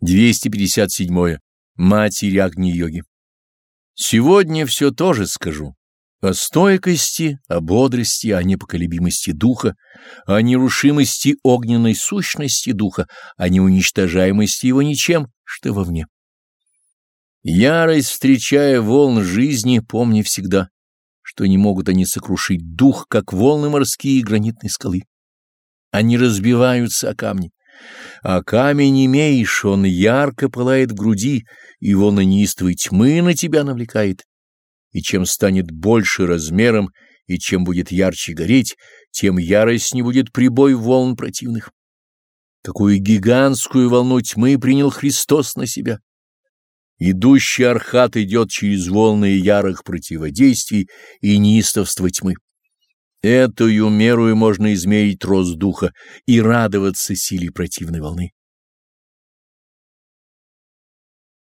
257. Матерь Агни-йоги. Сегодня все тоже скажу. О стойкости, о бодрости, о непоколебимости духа, о нерушимости огненной сущности духа, о неуничтожаемости его ничем, что вовне. Ярость, встречая волн жизни, помни всегда, что не могут они сокрушить дух, как волны морские гранитной скалы. Они разбиваются о камни. А камень имеешь, он ярко пылает в груди, и волна неистовой тьмы на тебя навлекает. И чем станет больше размером, и чем будет ярче гореть, тем ярость не будет прибой волн противных. Какую гигантскую волну тьмы принял Христос на себя. Идущий архат идет через волны ярых противодействий и неистовства тьмы. Эту меру можно измерить рост духа и радоваться силе противной волны.